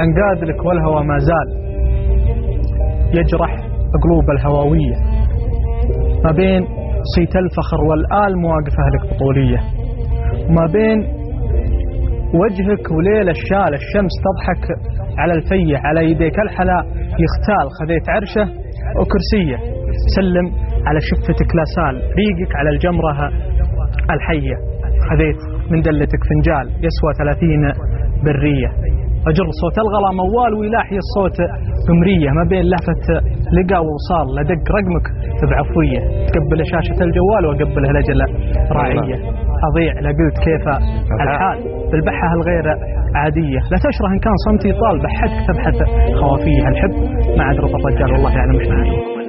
انقاد لك والهوى ما زال يجرح قلوب الهواوية ما بين صيت الفخر والآل مواقفه لك بطولية وما بين وجهك وليل الشال الشمس تضحك على الفية على يديك الحلا يختال خذيت عرشه وكرسية سلم على شفتك لا سال ريقك على الجمرة الحية خذيت من دلتك فنجال يسوى ثلاثين برية أجر صوت الغلا موال ويلاحي الصوت قمرية ما بين لهفة لقى ووصال لدق رقمك بعفوية. تقبل شاشة الجوال وأقبلها لجلة راعية أضيع لقلت كيف الحال. بالبحة الغير عادية. لا تشره إن كان صمتي طال. بحثك تبحث خوافية الحب. ما عاد رضا الرجال والله يعلم إيش معنى.